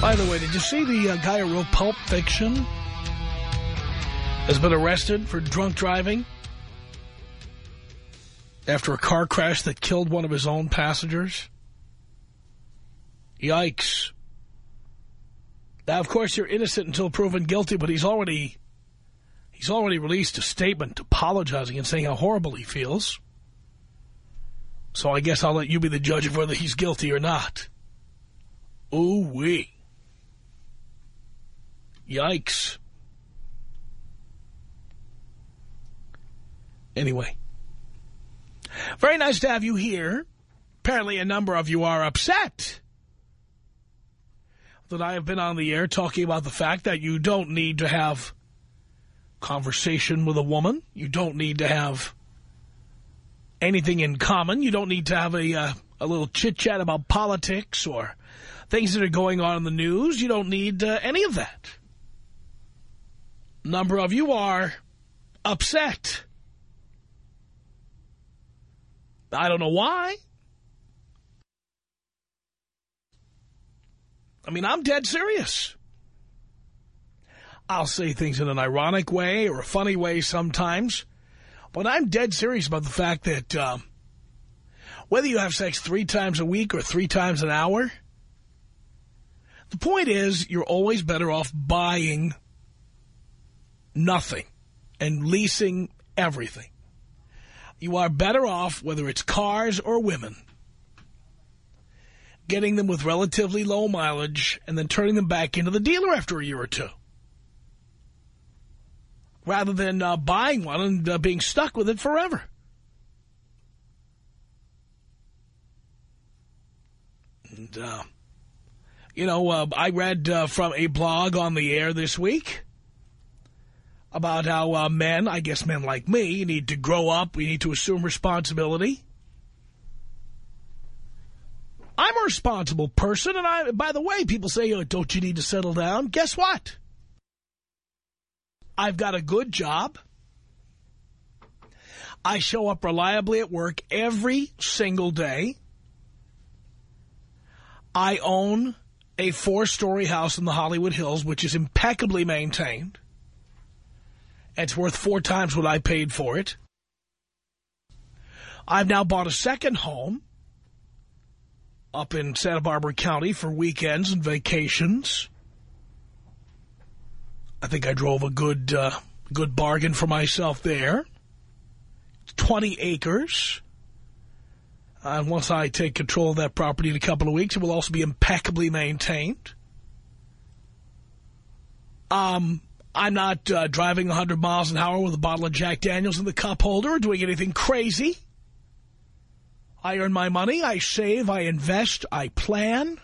By the way, did you see the uh, guy who wrote Pulp Fiction has been arrested for drunk driving after a car crash that killed one of his own passengers? Yikes. Now, of course, you're innocent until proven guilty, but he's already he's already released a statement apologizing and saying how horrible he feels. So I guess I'll let you be the judge of whether he's guilty or not. Ooh-wee. Yikes. Anyway. Very nice to have you here. Apparently a number of you are upset that I have been on the air talking about the fact that you don't need to have conversation with a woman. You don't need to have anything in common. You don't need to have a, uh, a little chit-chat about politics or things that are going on in the news. You don't need uh, any of that. Number of you are upset. I don't know why. I mean, I'm dead serious. I'll say things in an ironic way or a funny way sometimes, but I'm dead serious about the fact that um, whether you have sex three times a week or three times an hour, the point is you're always better off buying nothing and leasing everything. You are better off, whether it's cars or women, getting them with relatively low mileage and then turning them back into the dealer after a year or two. Rather than uh, buying one and uh, being stuck with it forever. And, uh, you know, uh, I read uh, from a blog on the air this week about how uh, men, I guess men like me, need to grow up. We need to assume responsibility. I'm a responsible person, and I, by the way, people say, oh, don't you need to settle down? Guess what? I've got a good job. I show up reliably at work every single day. I own a four-story house in the Hollywood Hills, which is impeccably maintained. It's worth four times what I paid for it. I've now bought a second home up in Santa Barbara County for weekends and vacations. I think I drove a good uh, good bargain for myself there. It's 20 acres. And once I take control of that property in a couple of weeks, it will also be impeccably maintained. Um, I'm not uh, driving 100 miles an hour with a bottle of Jack Daniels in the cup holder or doing anything crazy. I earn my money, I save, I invest, I plan.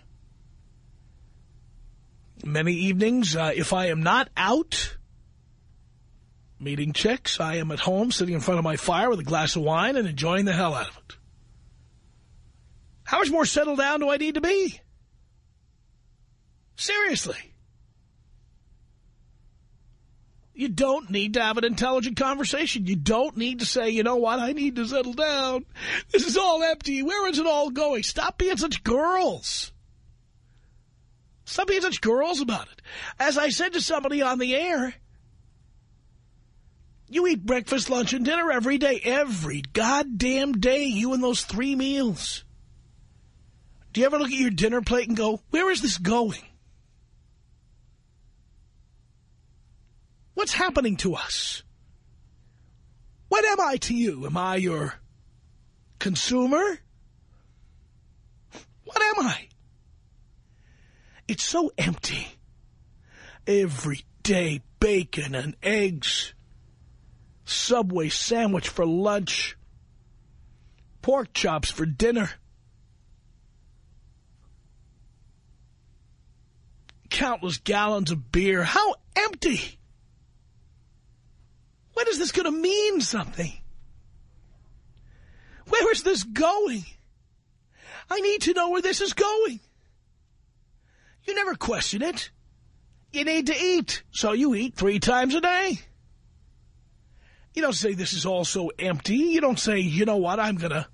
Many evenings, uh, if I am not out meeting chicks, I am at home sitting in front of my fire with a glass of wine and enjoying the hell out of it. How much more settled down do I need to be? Seriously. You don't need to have an intelligent conversation. You don't need to say, you know what, I need to settle down. This is all empty. Where is it all going? Stop being such girls. Stop being such girls about it. As I said to somebody on the air, you eat breakfast, lunch, and dinner every day. Every goddamn day, you and those three meals. Do you ever look at your dinner plate and go, where is this going? What's happening to us? What am I to you? Am I your consumer? What am I? It's so empty. Every day, bacon and eggs. Subway sandwich for lunch. Pork chops for dinner. Countless gallons of beer. How empty! When is this going to mean something? Where is this going? I need to know where this is going. You never question it. You need to eat, so you eat three times a day. You don't say this is all so empty. You don't say, you know what, I'm going to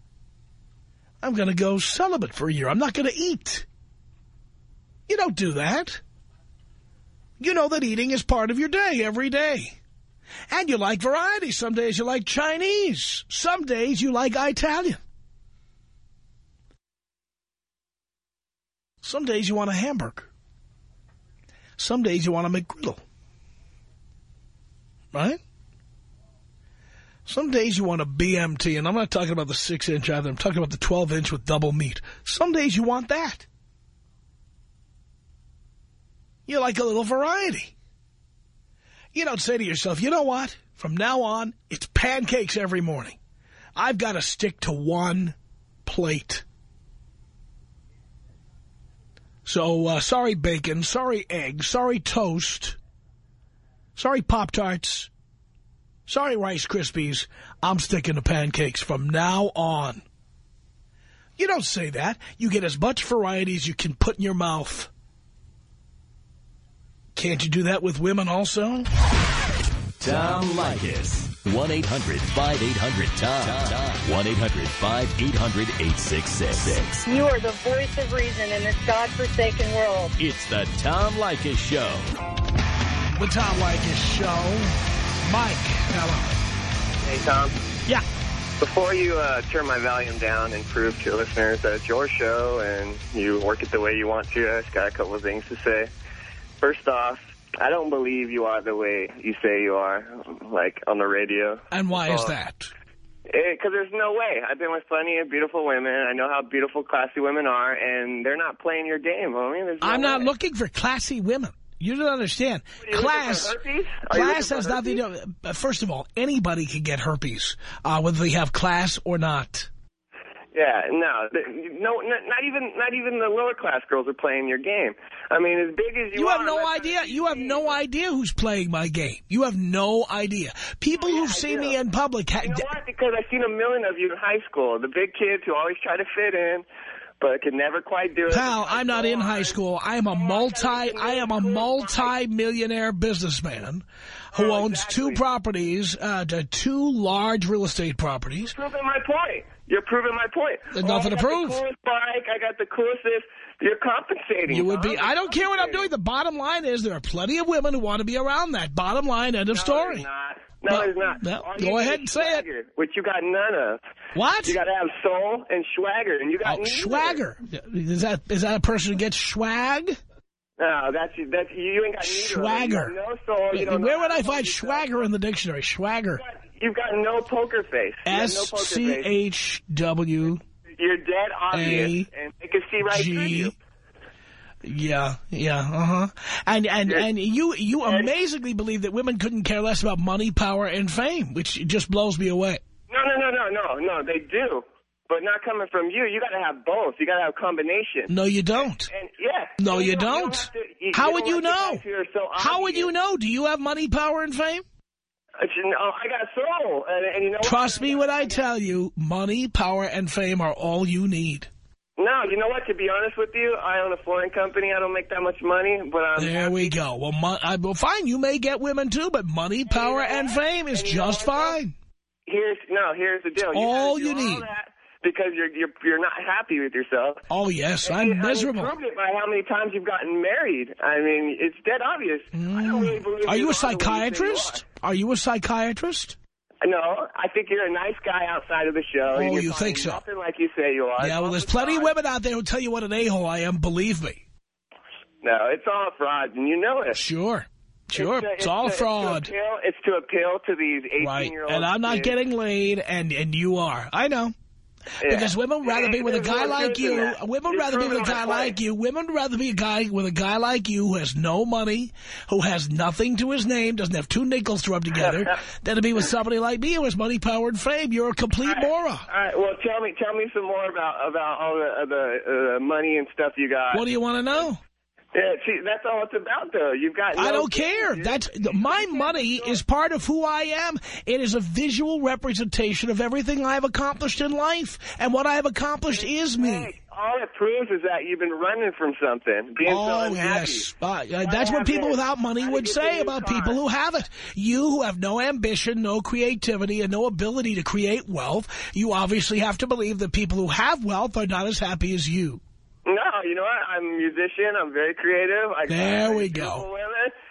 I'm going to go celibate for a year. I'm not going to eat. You don't do that. You know that eating is part of your day every day. And you like variety. Some days you like Chinese. Some days you like Italian. Some days you want a hamburger. Some days you want a McGriddle. Right? Some days you want a BMT, and I'm not talking about the 6-inch either. I'm talking about the 12-inch with double meat. Some days you want that. You like a little variety. You don't say to yourself, you know what? From now on, it's pancakes every morning. I've got to stick to one plate. So, uh, sorry bacon, sorry eggs, sorry toast, sorry Pop-Tarts, sorry Rice Krispies. I'm sticking to pancakes from now on. You don't say that. You get as much variety as you can put in your mouth. Can't you do that with women also? Tom Leykis. 1-800-5800-TOM. 1-800-5800-866. You are the voice of reason in this godforsaken world. It's the Tom Leykis Show. The Tom Leykis Show. Mike, hello. Hey, Tom. Yeah. Before you uh, turn my volume down and prove to listeners that it's your show and you work it the way you want to, I just got a couple of things to say. First off, I don't believe you are the way you say you are, like on the radio. And why is that? Because there's no way. I've been with plenty of beautiful women. I know how beautiful, classy women are, and they're not playing your game, homie. There's no I'm not way. looking for classy women. You don't understand. You Class, herpes? Class has nothing to do. uh, First of all, anybody can get herpes, uh, whether they have class or not. Yeah, no, no, not even, not even the lower class girls are playing your game. I mean, as big as you, are You are, have no idea. You have no idea who's playing my game. You have no idea. People yeah, who've I seen do. me in public. You know what? Because I've seen a million of you in high school. The big kids who always try to fit in, but can never quite do it. Pal, I'm not in high school. I am a multi. I am a multi-millionaire businessman who Oh, owns two properties, uh, two large real estate properties. Proving my point. You're proving my point. There's nothing oh, I to got prove. Bike. I got the coolest this. You're compensating. You would be. I don't care what I'm doing. The bottom line is there are plenty of women who want to be around that. Bottom line, end of No, story. No, Well, there's not. All go ahead and say it. Which you got none of. What? You got to have soul and swagger, and you got Oh, swagger. Is that is that a person who gets swag? No, that's that's you ain't got neither. Swagger. of. You got no soul. You Where would I find swagger in the dictionary? Swagger. You've got no poker face. You S C. H W You're dead obvious, A and they can see right through you. Yeah, yeah, uh-huh. And and Yes. and you you amazingly believe that women couldn't care less about money, power, and fame, which just blows me away. No, no, no, no, no, no. They do, but not coming from you. You got to have both. You got to have combination. No, you don't. And yeah. No, you don't. don't. have to- you- How you would you know? guys who are so How would you know? Do you have money, power, and fame? I got soul, and, and you know what? Trust me when I tell you, money, power, and fame are all you need. No, you know what? To be honest with you, I own a flooring company. I don't make that much money, but I'm There we go. Well, I, well, fine, you may get women too, but money, power, know and fame is And just fine. here's no. Here's the deal. You all you need. that because you're you're you're not happy with yourself. Oh, yes, And I'm miserable. Proved it by how many times you've gotten married. I mean, it's dead obvious. I don't really believe Mm. Are you a way you psychiatrist? Are you a psychiatrist? No, I think you're a nice guy outside of the show. Oh, You're you think so? Nothing like you say you are. Yeah, well, there's plenty of women out there who tell you what an a-hole I am, believe me. No, it's all fraud, and you know it. Sure. Sure, to- it's, all to- fraud. It's to, appeal, it's to appeal to these 18 Right, and I'm not getting laid, and, and you are. I know. Because women would rather be with a guy like you. Women would rather be with a guy like you. Women would rather be a guy with a guy like you who has no money, who has nothing to his name, doesn't have two nickels to rub together, than to be with somebody like me who has money, power, and fame. You're a complete moron. All right, well, tell me, tell me some more about about all the the uh, money and stuff you got. What do you want to know? Yeah, see, that's all it's about, though. You've got. I don't care. That's my money is part of who I am. It is a visual representation of everything I've accomplished in life, and what I have accomplished is me. All it proves is that you've been running from something, being so Oh, unhappy. yes. Uh, uh, that's what people without money would say about car. people who have it. You who have no ambition, no creativity, and no ability to create wealth, you obviously have to believe that people who have wealth are not as happy as you. You know what? I'm a musician. I'm very creative. I There we go.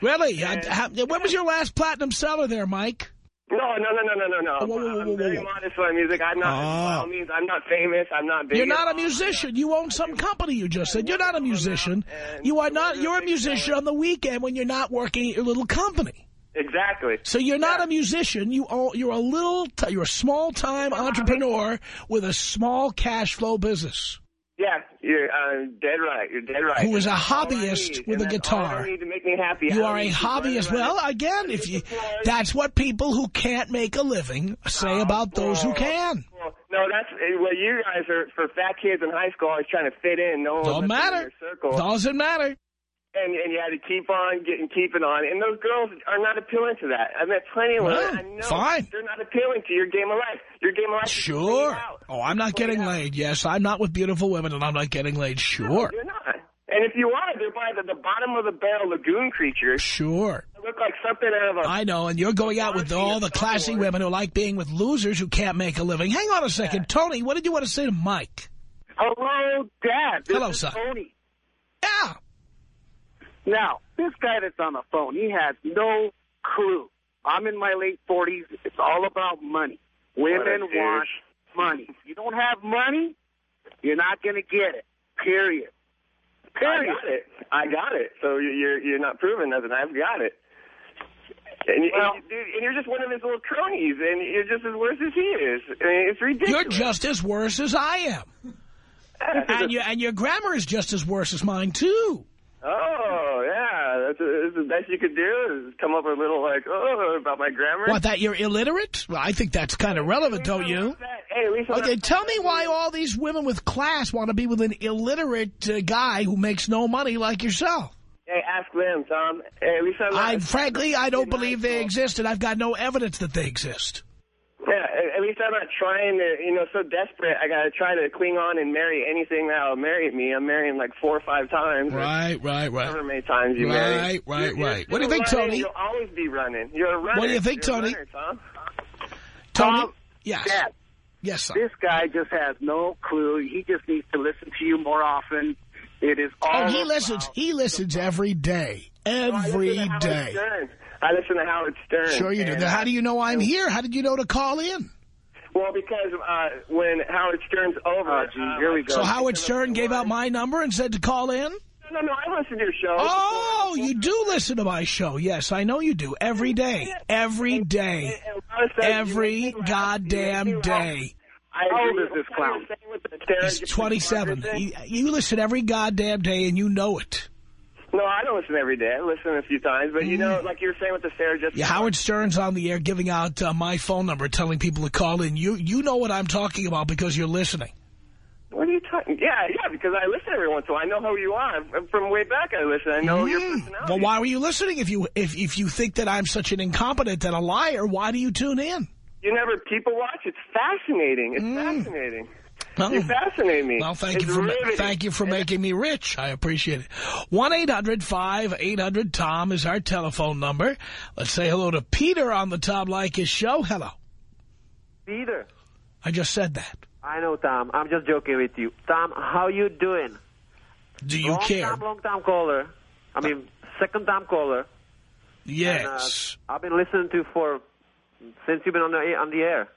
Really? I- And- ha- when was your last platinum seller there, Mike? No, no, no, no, no, no, no. Whoa, whoa, whoa, whoa, I'm very modest with my music. I'm not. Oh. By all means, I'm not famous. I'm not big. You're not a musician. You own some company, you just said. You're not a musician. You are not. You're a musician on the weekend when you're not working at your little company. Exactly. So you're not Yeah. a musician. You own, you're a little, t- you're a small time entrepreneur with a small cash flow business. Yeah, you're uh, dead right. You're dead right. Who is a That's all I hobbyist need, with a that's all I guitar. need to make me happy. You I are a don't need to hobbyist. Well, again, if you, that's what people who can't make a living say about those who can. Well, no, that's eh, well. You guys are for fat kids in high school. Always trying to fit in. No Don't matter. circle. Doesn't matter. And and you had to keep on getting keeping on. And those girls are not appealing to that. I met plenty of women. I know fine. they're not appealing to your game of life. Your game of life. Sure. Oh, I'm not getting out. laid. Yes, I'm not with beautiful women, and I'm not getting laid. No, Sure. you're not. And if you are, they're by the, the bottom of the barrel lagoon creatures. Sure. They look like something out of a. I know, and you're going out with all the classy women who like being with losers who can't make a living. Hang on a second. Tony, what did you want to say to Mike? Hello, Dad. This Hello, son. Tony. Yeah. Now, this guy that's on the phone, he has no clue. I'm in my late 40s. It's all about money. Women want money. If you don't have money, you're not going to get it. Period. Period. I Period. got it. I got it. So you- you're you're not proving nothing. I've got it. And, you- Well- and, you- dude, and you're just one of his little cronies, and you're just as worse as he is. I mean, it's ridiculous. You're just as worse as I am. And, you, and your grammar is just as worse as mine, too. Oh, yeah. That's, that's the best you could do is come up with a little, like, oh, about my grammar. What, that you're illiterate? Well, I think that's kind of relevant, don't you? Hey, Okay, tell me why all these women with class want to be with an illiterate uh, guy who makes no money like yourself. Hey, ask them, Tom. Hey, at least I'm. I, frankly, I don't believe they exist, and I've got no evidence that they exist. Yeah, at- least I'm not trying to, you know, so desperate. I got to try to cling on and marry anything that'll marry me. I'm marrying like four or five times. or Right, right, However right. many times you marry. Right, right, You're- right. What do you think, running. Tony? You'll always be running. You're a runner. What do you think, You're Tony? runner, Tom. Tony? Tom, Yes. Dad, Yes, son. this guy just has no clue. He just needs to listen to you more often. It is oh, all Oh, he listens. He listens every day. Every listen to Howard day. Stern. I listen to Howard Stern. Sure you do. and, Then how do you know I'm here? How did you know to call in? Well, because uh, when Howard Stern's over... Oh, gee, uh, here we go. So Howard Stern gave out my number and said to call in? No, no, no, I listen to your show. Oh, you do listen to my show. Yes, I know you do. Every day. Every day. And a lot of stuff you Every make me laugh. goddamn You make me laugh. day. How old is this clown? you're saying with the Sarah He's 27. Parker. You, you listen every goddamn day and you know it. No, I don't listen every day. I listen a few times. But, you know, like you were saying with the Sarah Jessica... Mm. Yeah, Howard Stern's on the air giving out uh, my phone number, telling people to call in. You you know what I'm talking about because you're listening. What are you talking... Yeah, yeah, because I listen every once in a while. I know who you are. From way back I listen. I know your Mm. personality. Well, why were you listening? If you if if you think that I'm such an incompetent and a liar, why do you tune in? You never people watch. It's fascinating. It's fascinating. Well, You fascinate me. Well, thank It's you for riveting. thank you for making me rich. I appreciate it. One eight hundred five eight hundred Tom is our telephone number. Let's say hello to Peter on the Tom Leykis show. Hello. Peter. I just said that. I know, Tom. I'm just joking with you. Tom, how you doing? Do you long care? Time, long time caller. I mean, second time caller. And, uh, Yes. I've been listening to for since you've been on the on the air.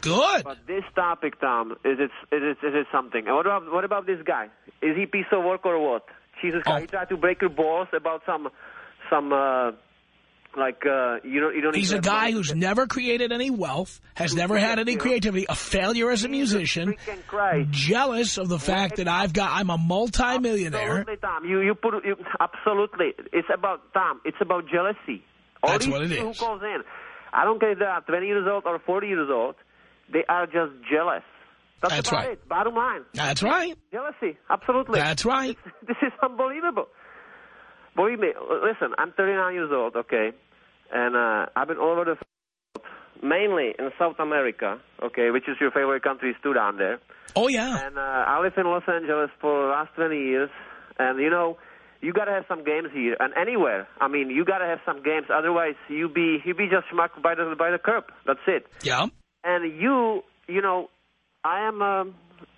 Good. But this topic, Tom, is it is it is it something? And what about what about this guy? Is he piece of work or what? Jesus Christ! Oh. He tried to break your balls about some some uh, like uh, you don't you don't. He's a guy money. who's never created any wealth, has never had any creativity, a failure as a musician, Christ. jealous of the fact that I've got, I'm a multimillionaire. Absolutely, Tom. You you put you, absolutely. It's about Tom. It's about jealousy. All That's what it is. Who calls in? I don't care if they are 20 years old or 40 years old. They are just jealous. That's, That's about right. it. Bottom line, That's right. jealousy. Absolutely. That's right. this is unbelievable. Believe me. Listen, I'm 39 years old. Okay, and uh, I've been all over the world, mainly in South America. Okay, which is your favorite country, too down there. Oh, yeah. And uh, I live in Los Angeles for the last 20 years, and you know, you gotta have some games here and anywhere. I mean, you gotta have some games. Otherwise, you be you be just smacked by the by the curb. That's it. Yeah. And you, you know, I am. Um,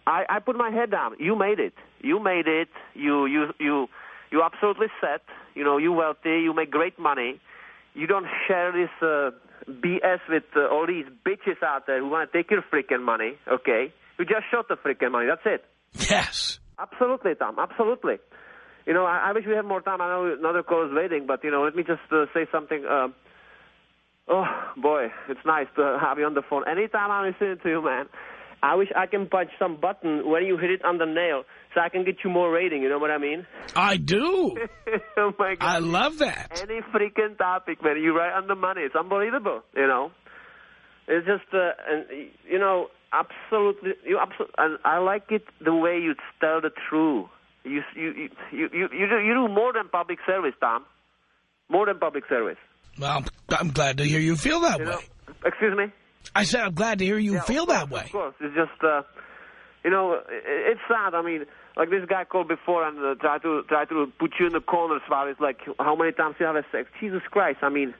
I I put my head down. You made it. You made it. You you you you absolutely set. You know, you wealthy. You make great money. You don't share this uh, BS with uh, all these bitches out there who want to take your freaking money. Okay, you just shot the freaking money. That's it. Yes. Absolutely, Tom. Absolutely. You know, I, I wish we had more time. I know another call is waiting, but you know, let me just uh, say something. Um, oh boy, it's nice to have you on the phone. Anytime I'm listening to you, man, I wish I can punch some button when you hit it on the nail, so I can get you more rating. You know what I mean? I do. oh my God. I love that. Any freaking topic, man. You right on the money. It's unbelievable. You know, it's just, uh, and you know, absolutely. You absolutely. And I like it the way you tell the truth. You you you you you you do, you do more than public service, Tom. More than public service. Well, I'm glad to hear you feel that You way. know. Excuse me. I said I'm glad to hear you Yeah, feel course, that way. Of course, it's just uh, you know, it's sad. I mean, like this guy called before and uh, try to try to put you in the corner as far as, like how many times you have a sex. Jesus Christ! I mean,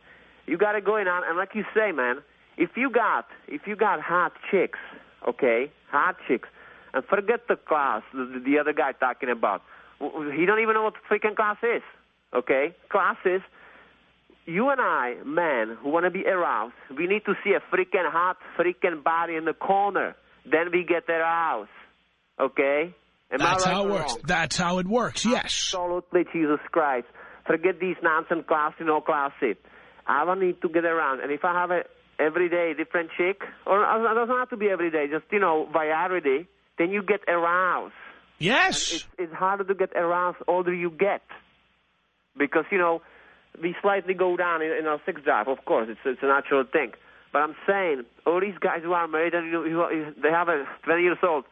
you got it going on, and like you say, man, if you got if you got hot chicks, okay, hot chicks, and forget the class the, the other guy talking about. He don't even know what freaking class is. Okay, class is you and I, men who want to be aroused, we need to see a freaking hot freaking body in the corner. Then we get aroused. Okay? Am That's right how it works. wrong? That's how it works. Yes. Absolutely, Jesus Christ. Forget these nonsense classy, no classy. I will need to get around. And if I have a everyday different chick, or it doesn't have to be every day, just, you know, variety, then you get aroused. Yes. It's, it's harder to get aroused older you get. Because, you know, we slightly go down in, in our sex drive, of course. It's, it's a natural thing. But I'm saying, all these guys who are married and you, you, they have a 20 years old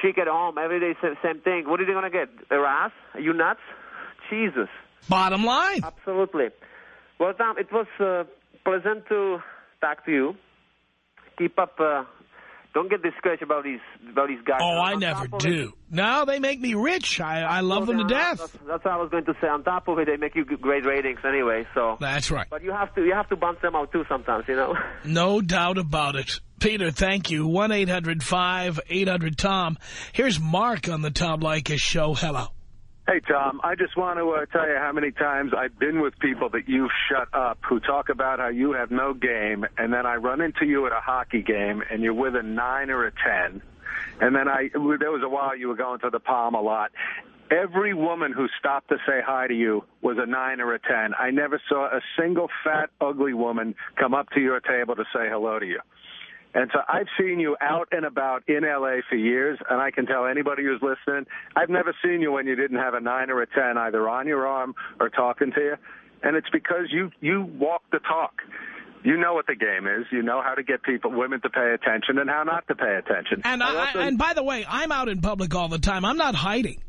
chick at home, every day same, same thing. What are they going to get? A ass? Are you nuts? Jesus. Bottom line. Absolutely. Well, Tom, it was uh, pleasant to talk to you. Keep up. Uh, don't get discouraged about these about these guys. Oh, I never of it- do. No, they make me rich. I, I love them to death. That's, that's what I was going to say. On top of it, they make you great ratings anyway. So, That's right. but you have to you have to bounce them out too sometimes, you know. No doubt about it. Peter, thank you. 1-800-5800-TOM. Here's Mark on the Tom Leykis show. Hello. Hey, Tom, I just want to uh, tell you how many times I've been with people that you've shut up who talk about how you have no game, and then I run into you at a hockey game, and you're with a 9 or a 10. And then I, there was a while you were going to the Palm a lot. Every woman who stopped to say hi to you was a 9 or a 10. I never saw a single fat, ugly woman come up to your table to say hello to you. And so I've seen you out and about in L.A. for years, and I can tell anybody who's listening, I've never seen you when you didn't have a 9 or a 10 either on your arm or talking to you. And it's because you, you walk the talk. You know what the game is. You know how to get people, women to pay attention and how not to pay attention. And, I, also- and by the way, I'm out in public all the time. I'm not hiding.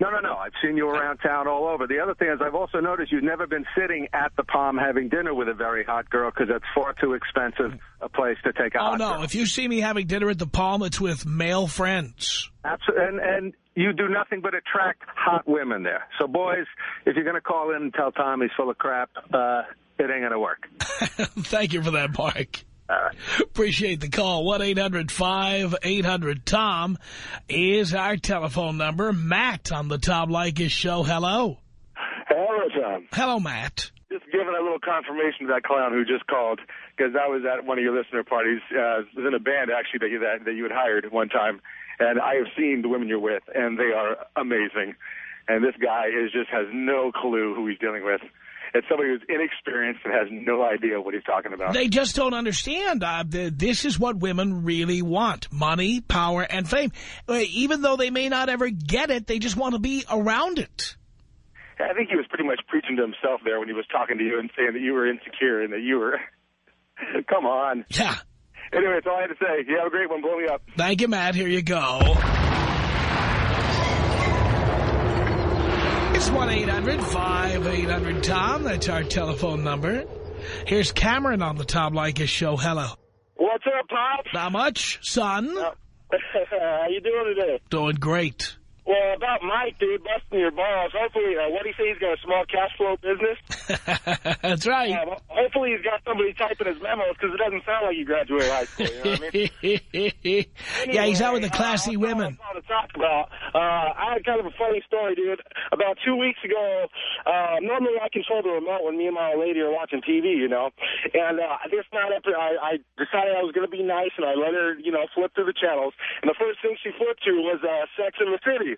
No, no, no. I've seen you around town all over. The other thing is I've also noticed you've never been sitting at the Palm having dinner with a very hot girl because that's far too expensive a place to take a Oh, hot no. girl. If you see me having dinner at the Palm, it's with male friends. Absolutely. And, and you do nothing but attract hot women there. So, boys, if you're going to call in and tell Tom he's full of crap, uh, it ain't going to work. Thank you for that, Mark. Appreciate the call. 1-800-5800-TOM is our telephone number. Matt on the Tom Leykis show. Hello. Hello, Tom. Hello, Matt. just giving a little confirmation to that clown who just called because I was at one of your listener parties. Uh, was in a band actually that you that, that you had hired at one time, and I have seen the women you're with, and they are amazing. And this guy is just has no clue who he's dealing with. It's somebody who's inexperienced and has no idea what he's talking about. They just don't understand. Uh, the, this is what women really want. Money, power, and fame. Uh, even though they may not ever get it, they just want to be around it. I think he was pretty much preaching to himself there when he was talking to you and saying that you were insecure and that you were... Come on. Yeah. Anyway, that's all I had to say. You have a great one. Blow me up. Thank you, Matt. Here you go. It's 1-800-5800-TOM. That's our telephone number. Here's Cameron on the Tom Leykis show. Hello. What's up, Pops? Not much, son. Uh, how you doing today? Doing great. Well, about Mike, dude, busting your balls. Hopefully, uh, what do you say? He's got a small cash flow business. That's right. Uh, hopefully, he's got somebody typing his memos because it doesn't sound like you graduated high school. You know what I mean? yeah, he's out with the classy uh, women. I to talk about. Uh, I had kind of a funny story, dude. About two weeks ago, uh, normally I control the remote when me and my old lady are watching TV, you know. And uh, this night, after I, I decided I was going to be nice, and I let her, you know, flip through the channels. And the first thing she flipped to was uh, Sex in the City.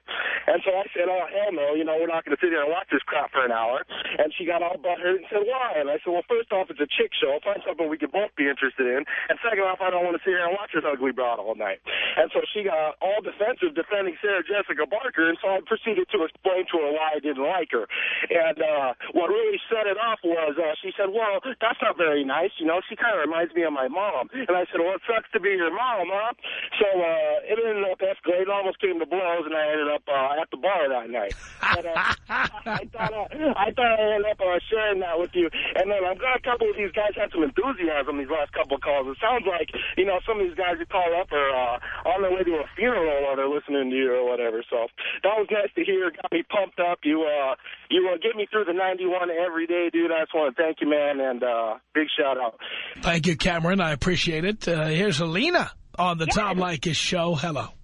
And so I said, oh, hell no, you know, we're not going to sit here and watch this crap for an hour. And she got all butthurt and said, why? And I said, well, first off, it's a chick show. Find something we could both be interested in. And second off, I don't want to sit here and watch this ugly broad all night. And so she got all defensive defending Sarah Jessica Parker. And so I proceeded to explain to her why I didn't like her. And uh, what really set it off was uh, she said, well, that's not very nice. You know, she kind of reminds me of my mom. And I said, well, it sucks to be your mom, huh? So uh, it ended up escalating, almost came to blows, and I ended up uh, at the bar that night. But, uh, I thought uh, I thought I ended up uh, sharing that with you. And then I'm glad a couple of these guys had some enthusiasm these last couple of calls. It sounds like you know some of these guys who call up are uh, on their way to a funeral while they're listening to you or whatever. So that was nice to hear. Got me pumped up. You uh you uh, get me through the 91 every day, dude. I just want to thank you, man, and uh big shout out. Thank you, Cameron. I appreciate it. Uh, here's Alina on the Tom Leykis show. Hello.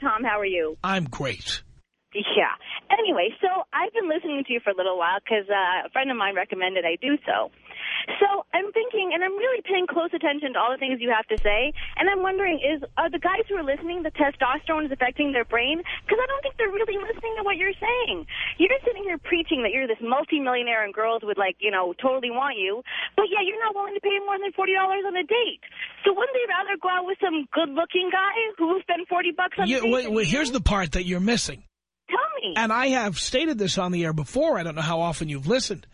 Tom. How are you? I'm great. Yeah. Anyway, so I've been listening to you for a little while because uh, a friend of mine recommended I do so. So I'm thinking, and I'm really paying close attention to all the things you have to say, and I'm wondering, is are the guys who are listening, the testosterone is affecting their brain? Because I don't think they're really listening to what you're saying. You're sitting here preaching that you're this multimillionaire and girls would, like, you know, totally want you, but yeah, you're not willing to pay more than $40 on a date. So wouldn't they rather go out with some good-looking guy who spend 40 bucks on a Yeah, date? wait, wait, here's the part that you're missing. Tell me. And I have stated this on the air before. I don't know how often you've listened.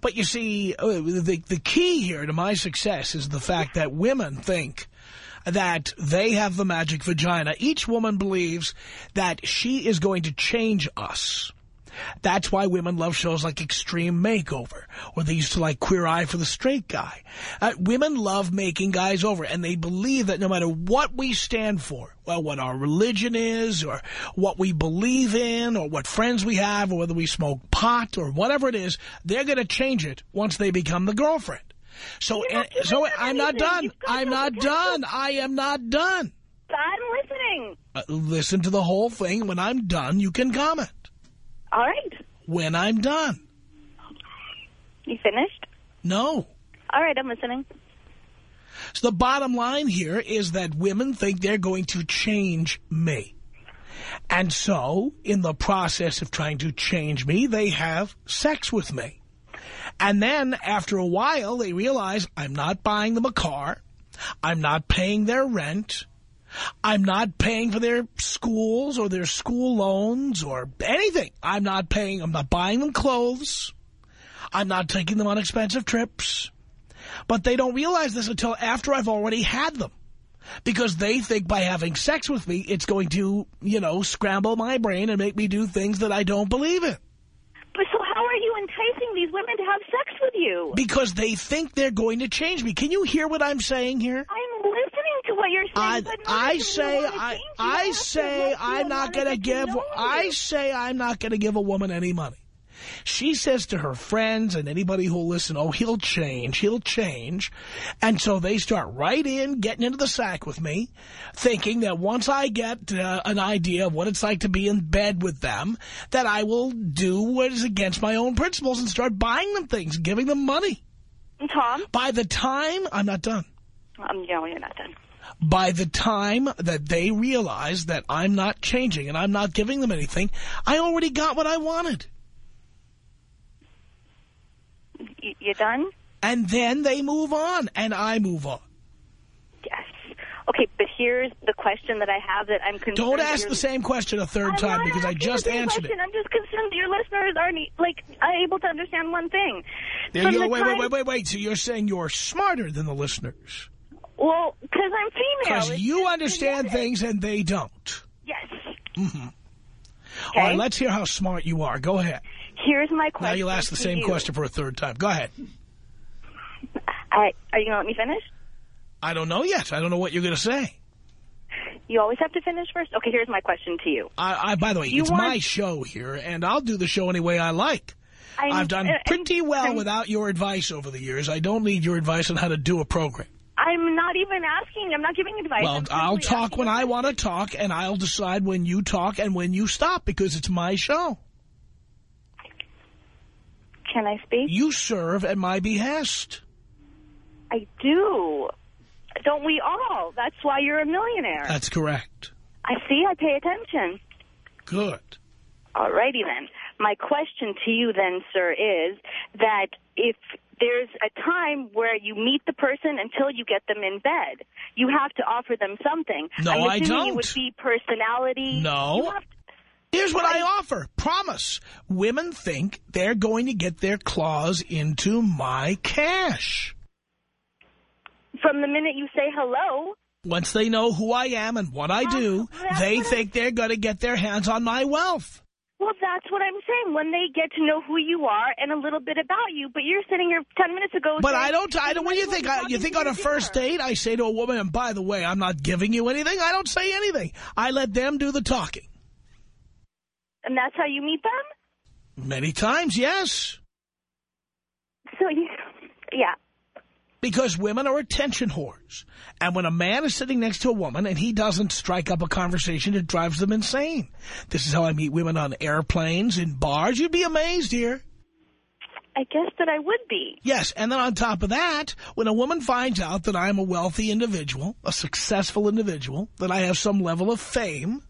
But you see, uh, the, the key here to my success is the fact that women think that they have the magic vagina. Each woman believes that she is going to change us. That's why women love shows like Extreme Makeover, or they used to like Queer Eye for the Straight Guy. Uh, women love making guys over, and they believe that no matter what we stand for, well, what our religion is, or what we believe in, or what friends we have, or whether we smoke pot, or whatever it is, they're going to change it once they become the girlfriend. So, not uh, so I'm not done. I'm not done. I am not done. I'm listening. Uh, listen to the whole thing. When I'm done, you can comment. All right. When I'm done. You finished? No. All right, I'm listening. So the bottom line here is that women think they're going to change me. And so, in the process of trying to change me, they have sex with me. And then, after a while, they realize I'm not buying them a car. I'm not paying their rent. I'm not paying for their schools or their school loans or anything. I'm not paying, I'm not buying them clothes. I'm not taking them on expensive trips. But they don't realize this until after I've already had them. Because they think by having sex with me, it's going to, you know, scramble my brain and make me do things that I don't believe in. But so how are you enticing these women to have sex with you? Because they think they're going to change me. Can you hear what I'm saying here? I'm listening to what you're saying, I, I say, I I say I'm not going to give, I say I'm not going to give a woman any money. She says to her friends and anybody who'll listen, oh, he'll change, he'll change. And so they start right in, getting into the sack with me, thinking that once I get uh, an idea of what it's like to be in bed with them, that I will do what is against my own principles and start buying them things, giving them money. Tom? By the time, I'm not done. Um, no, you're not done. By the time that they realize that I'm not changing and I'm not giving them anything, I already got what I wanted. You done? And then they move on, and I move on. Yes. Okay, but here's the question that I have that I'm concerned. Don't ask the same question a 3rd I'm time because I just answered question. it. I'm just concerned that your listeners aren't like able to understand one thing. There you go. Wait, wait, wait, wait, wait. So you're saying you're smarter than the listeners Well, because I'm female. because you understand genetic. things and they don't. Yes. Mm-hmm. Okay. All right, let's hear how smart you are. Go ahead. Here's my question. Now you'll ask the same you. question for a third time. Go ahead. I, are you going to let me finish? I don't know yet. I don't know what you're going to say. You always have to finish first? Okay, here's my question to you. I, I by the way, You it's want- my show here, and I'll do the show any way I like. I'm- I've done pretty well I'm- without your advice over the years. I don't need your advice on how to do a program. I'm not even asking. I'm not giving advice. Well, I'll talk when I want to talk, and I'll decide when you talk and when you stop, because it's my show. Can I speak? You serve at my behest. I do. Don't we all? That's why you're a millionaire. That's correct. I see. I pay attention. Good. All righty then. My question to you then, sir, is that if there's a time where you meet the person until you get them in bed, you have to offer them something. No, I'm I assuming It don't. would be personality. No. You have to- Here's what I offer. Promise. Women think they're going to get their claws into my cash. from the minute you say hello, Once they know who I am and what I do, they think they're going to get their hands on my wealth. Well, that's what I'm saying. When they get to know who you are and a little bit about you, but you're sitting here 10 minutes ago But saying, I don't, I don't, what do you think? I, you think on a first date I say to a woman, and by the way, I'm not giving you anything? I don't say anything. I let them do the talking. And that's how you meet them? Many times, yes. So, you. Because women are attention whores. And when a man is sitting next to a woman and he doesn't strike up a conversation, it drives them insane. This is how I meet women on airplanes, in bars. You'd be amazed here. I guess that I would be. Yes, and then on top of that, when a woman finds out that I'm a wealthy individual, a successful individual, that I have some level of fame,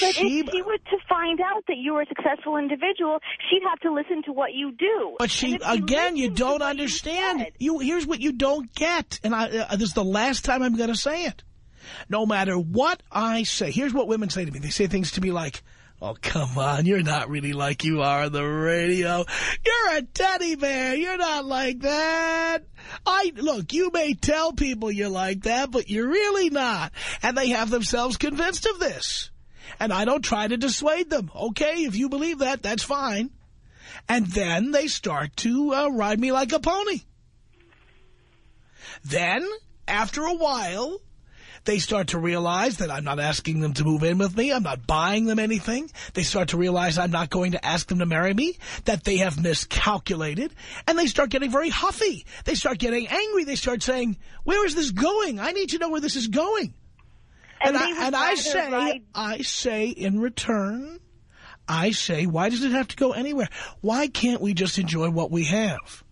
But she... if she were to find out that you were a successful individual, she'd have to listen to what you do. But she, again, you don't understand. said- You, here's what you don't get, and I, uh, this is the last time I'm going to say it. No matter what I say, here's what women say to me. They say things to me like, oh, come on, you're not really like you are on the radio. You're a teddy bear. You're not like that. I Look, you may tell people you're like that, but you're really not. And they have themselves convinced of this. And I don't try to dissuade them. Okay, if you believe that, that's fine. And then they start to uh, ride me like a pony. Then, after a while, they start to realize that I'm not asking them to move in with me. I'm not buying them anything. They start to realize I'm not going to ask them to marry me, that they have miscalculated, and they start getting very huffy. They start getting angry. They start saying, where is this going? I need to know where this is going. And, And, I, and I say, ride- I say in return, I say, why does it have to go anywhere? Why can't we just enjoy what we have?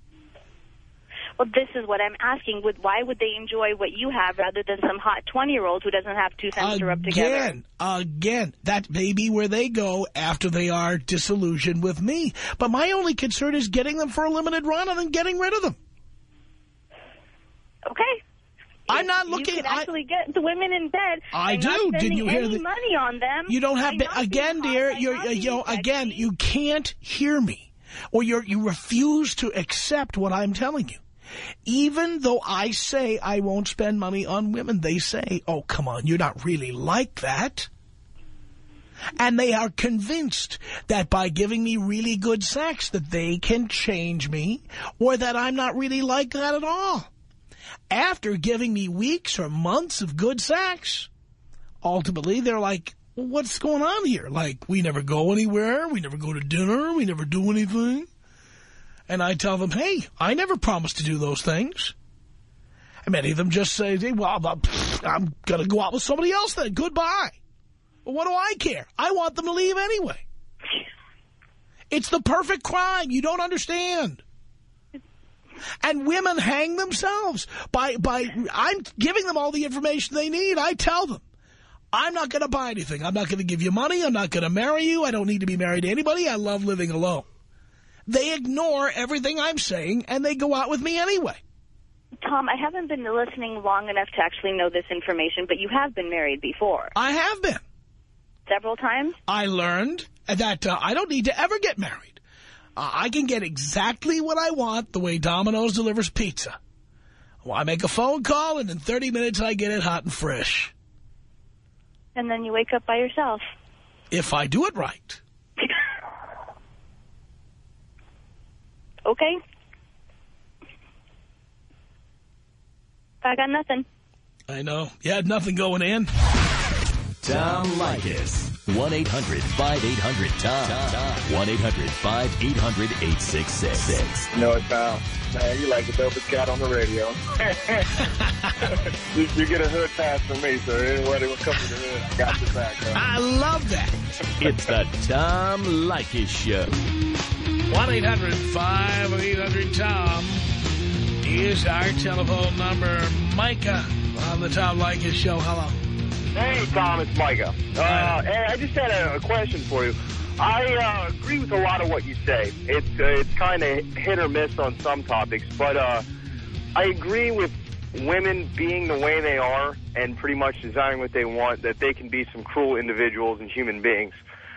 Well, this is what I'm asking. Would Why would they enjoy what you have rather than some hot 20-year-old who doesn't have two cents to rub together? Again, again, that may be where they go after they are disillusioned with me. But my only concern is getting them for a limited run and then getting rid of them. Okay. I'm not You looking- can I- actually get the women in bed. I do. Did you hear the- money on them? You don't have, to, again, dear, you're, uh, you know, again, you can't hear me. Or you're, you refuse to accept what I'm telling you. Even though I say I won't spend money on women, they say, oh, come on, you're not really like that. And they are convinced that by giving me really good sex that they can change me or that I'm not really like that at all. After giving me weeks or months of good sex, ultimately they're like, what's going on here? Like, we never go anywhere. We never go to dinner. We never do anything. And I tell them, hey, I never promised to do those things. And many of them just say, hey, well, I'm going to go out with somebody else then. Goodbye. Well, what do I care? I want them to leave anyway. It's the perfect crime. You don't understand. And women hang themselves by, by, I'm giving them all the information they need. I tell them, I'm not going to buy anything. I'm not going to give you money. I'm not going to marry you. I don't need to be married to anybody. I love living alone. They ignore everything I'm saying, and they go out with me anyway. Tom, I haven't been listening long enough to actually know this information, but you have been married before. I have been. Several times? I learned that uh, I don't need to ever get married. I can get exactly what I want the way Domino's delivers pizza. Well, I make a phone call, and in 30 minutes I get it hot and fresh. And then you wake up by yourself. If I do it right. okay. I got nothing. I know. You had nothing going in. Tom Leykis. 1-800-5800-TOM. 1-800-5800-866. No, it's Al. Man, you like the dopest cat on the radio. you, you, get a hood pass from me, so anybody will come to the hood, I got your back. Huh? I love that. it's the Tom Leykis Show. 1-800-5800-TOM is our telephone number. Micah on the Tom Leykis Show. Hello. Hey, Tom, it's Micah. Uh, hey, I just had a, a question for you. I uh, agree with a lot of what you say. It's uh, it's kind of hit or miss on some topics, but uh, I agree with women being the way they are and pretty much desiring what they want, that they can be some cruel individuals and human beings.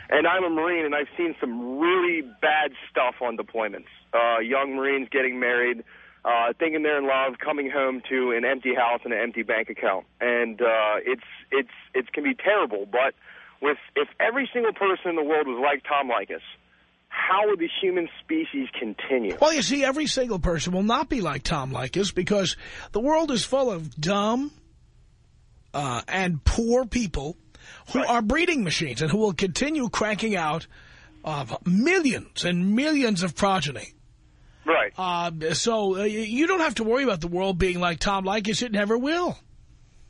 And I'm a Marine, and I've seen some really bad stuff on deployments. Uh, young Marines getting married, uh, thinking they're in love, coming home to an empty house and an empty bank account, and uh, it's it's it can be terrible. But with if every single person in the world was like Tom Leykis, how would the human species continue? Well, you see, every single person will not be like Tom Leykis because the world is full of dumb uh, and poor people who right. are breeding machines and who will continue cranking out of millions and millions of progeny. Right. Uh, so uh, you don't have to worry about the world being like Tom Leykis. It never will.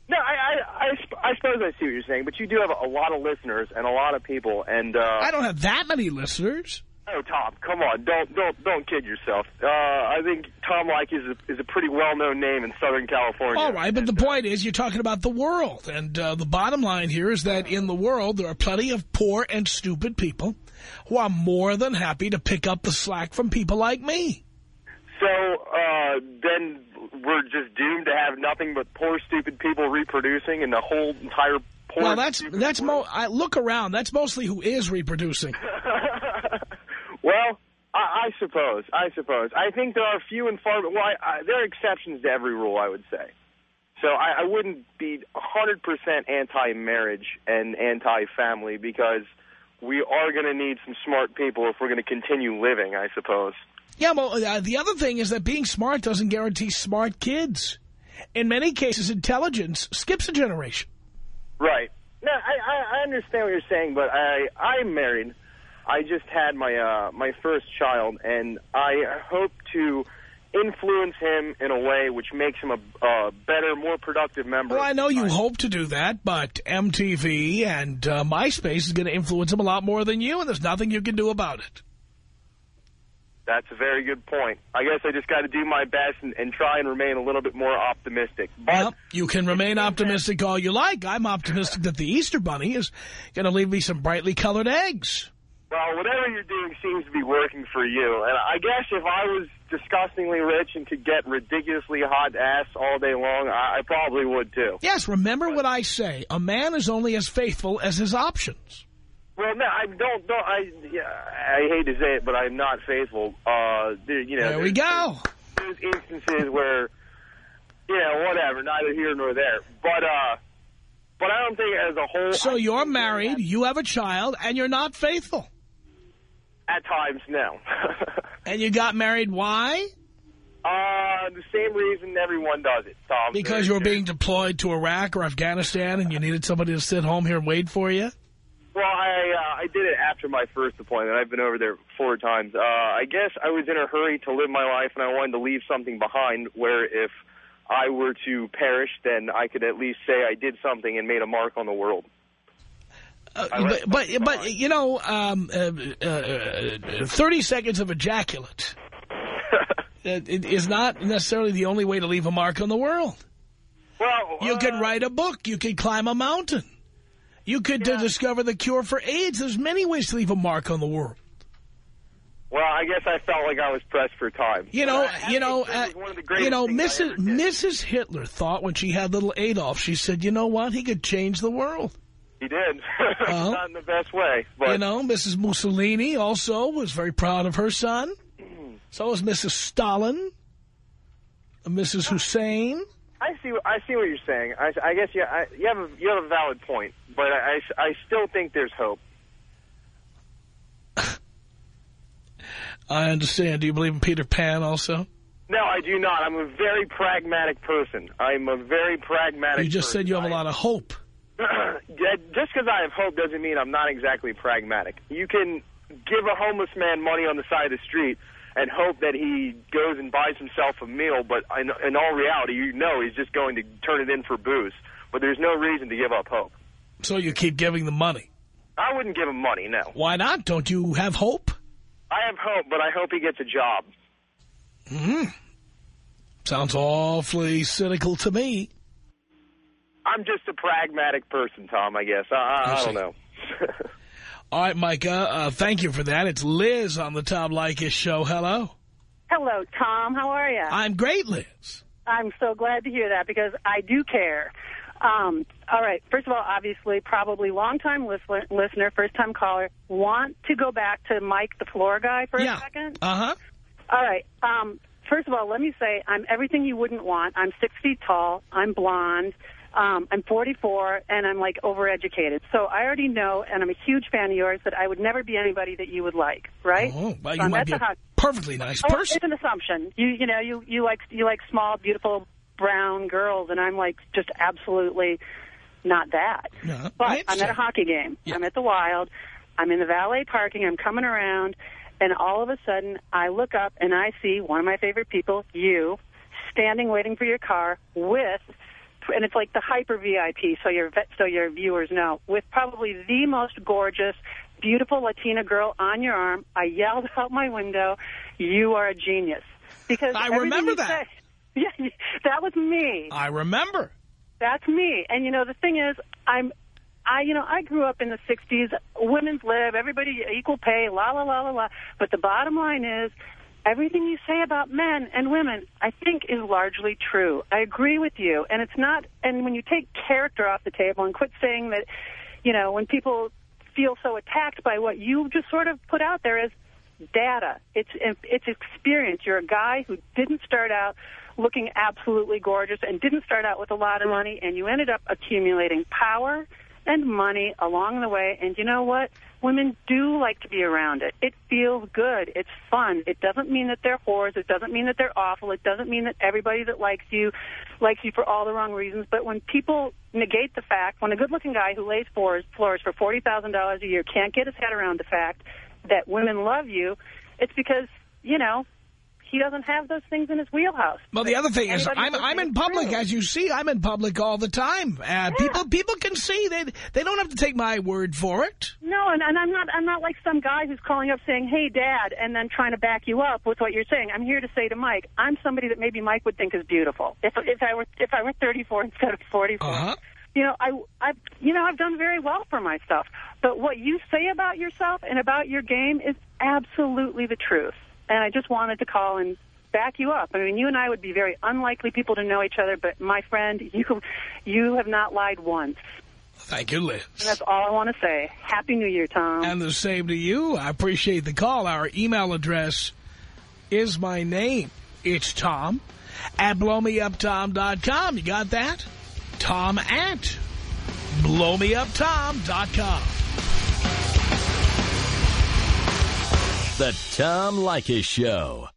No, I, I, I, I suppose I see what you're saying, but you do have a lot of listeners and a lot of people, and uh, I don't have that many listeners. Oh, Tom, come on, don't don't don't kid yourself. Uh, I think Tom Leykis is a, is a pretty well-known name in Southern California. All right, but the point is you're talking about the world, and uh, the bottom line here is that in the world there are plenty of poor and stupid people who are more than happy to pick up the slack from people like me. So uh, then we're just doomed to have nothing but poor, stupid people reproducing and the whole entire poor. Well, that's that's mo. I look around. That's mostly who is reproducing. well, I, I suppose. I suppose. I think there are few and far. Well, I, I, there are exceptions to every rule. I would say. So I, I wouldn't be 100% anti-marriage and anti-family because we are going to need some smart people if we're going to continue living, I suppose. Yeah, well, uh, the other thing is that being smart doesn't guarantee smart kids. In many cases, intelligence skips a generation. Right. No, I, I understand what you're saying, but I, I'm married. I just had my uh, my first child, and I hope to influence him in a way which makes him a uh, better, more productive member. Well, I know you hope to do that, but MTV and uh, MySpace is going to influence him a lot more than you, and there's nothing you can do about it. That's a very good point. I guess I just got to do my best and, and, try and remain a little bit more optimistic. But well, you can remain optimistic all you like. I'm optimistic that the Easter Bunny is going to leave me some brightly colored eggs. Well, whatever you're doing seems to be working for you. And I guess if I was disgustingly rich and could get ridiculously hot ass all day long, I, I probably would too. Yes, remember but, what I say. A man is only as faithful as his options. Well, no, I don't. don't I yeah, I hate to say it, but I'm not faithful. Uh, there, you know, there we go. There's instances where, you know, whatever, neither here nor there. But uh, but I don't think as a whole. So you're married, you have a child, and you're not faithful. At times, no. and you got married? Why? Uh, the same reason everyone does it, Tom. Because you were being deployed to Iraq or Afghanistan, and you needed somebody to sit home here and wait for you. I did it after my first appointment. I've been over there four times. Uh, I guess I was in a hurry to live my life, and I wanted to leave something behind where if I were to perish, then I could at least say I did something and made a mark on the world. Uh, but, but, but, you know, um, uh, uh, 30 seconds of ejaculate is not necessarily the only way to leave a mark on the world. Well, you could write a book. You could climb a mountain. You could yeah. discover the cure for AIDS. There's many ways to leave a mark on the world. Well, I guess I felt like I was pressed for time. You know, you know, uh, you know, Mrs. Mrs. Hitler thought when she had little Adolf, she said, you know what, he could change the world. He did. Uh, Not in the best way. But. You know, Mrs. Mussolini also was very proud of her son. so was Mrs. Stalin, Mrs. Hussein. I see. I see what you're saying. I, I guess yeah, I, you have a you have a valid point, but I, I, still think there's hope. I understand. Do you believe in Peter Pan also? No, I do not. I'm a very pragmatic person. I'm a very pragmatic You just person. said you have a lot of hope. just because I have hope doesn't mean I'm not exactly pragmatic. You can give a homeless man money on the side of the street and hope that he goes and buys himself a meal, but in, in all reality, you know he's just going to turn it in for booze. But there's no reason to give up hope. So you keep giving them money? I wouldn't give him money, no. Why not? Don't you have hope? I have hope, but I hope he gets a job. Hmm. Sounds awfully cynical to me. I'm just a pragmatic person, Tom, I guess. I, I, I don't know. All right, Micah, uh, thank you for that. It's Liz on the Tom Leykis show. Hello. Hello, Tom. How are you? I'm great, Liz. I'm so glad to hear that because I do care. Um, all right. First of all, obviously, probably long-time listener, first-time caller. Want to go back to Mike, the floor guy, for yeah. a second? Uh-huh. All right. Um, first of all, let me say I'm everything you wouldn't want. I'm six feet tall. I'm blonde. Um, I'm 44, and I'm, like, overeducated. So I already know, and I'm a huge fan of yours, that I would never be anybody that you would like, right? Oh, well, you so might be a perfectly nice oh, person. It's an assumption. You, you know, you, you like you like small, beautiful brown girls, and I'm, like, just absolutely not that. No, but I'm at a hockey game. Yeah. I'm at the Wild. I'm in the valet parking. I'm coming around, and all of a sudden, I look up, and I see one of my favorite people, you, standing waiting for your car with and it's like the hyper VIP, so your so your viewers know, with probably the most gorgeous, beautiful Latina girl on your arm. I yelled out my window, "You are a genius!" Because I remember that. Say, yeah, that was me. I remember. That's me. And you know, the thing is, I'm I, you know, I grew up in the 60s, women's lib, everybody equal pay, la, la, la, la, la. But the bottom line is everything you say about men and women, I think, is largely true. I agree with you. And it's not, and when you take character off the table and quit saying that, you know, when people feel so attacked by what you just sort of put out there as data, it's, it's experience. You're a guy who didn't start out looking absolutely gorgeous and didn't start out with a lot of money, and you ended up accumulating power and money along the way. And you know what? women do like to be around it. It feels good. It's fun. It doesn't mean that they're whores. It doesn't mean that they're awful. It doesn't mean that everybody that likes you likes you for all the wrong reasons. But when people negate the fact, when a good-looking guy who lays floors, floors for $40,000 a year can't get his head around the fact that women love you, it's because, you know, he doesn't have those things in his wheelhouse. Well, the other thing is, I'm I'm in public, true. as you see. I'm in public all the time. Uh, yeah. People people can see they they don't have to take my word for it. No, and, and I'm not I'm not like some guy who's calling up saying, "Hey, Dad," and then trying to back you up with what you're saying. I'm here to say to Mike, I'm somebody that maybe Mike would think is beautiful. If if I were if I were 34 instead of 44. Uh-huh. You know, I, I've, you know, I've done very well for myself. But what you say about yourself and about your game is absolutely the truth. And I just wanted to call and back you up. I mean, you and I would be very unlikely people to know each other, but my friend, you you have not lied once. Thank you, Liz. And that's all I want to say. Happy New Year, Tom. And the same to you. I appreciate the call. Our email address is my name. It's Tom at blowmeuptom.com. You got that? Tom at blowmeuptom.com. The Tom Leykis Show.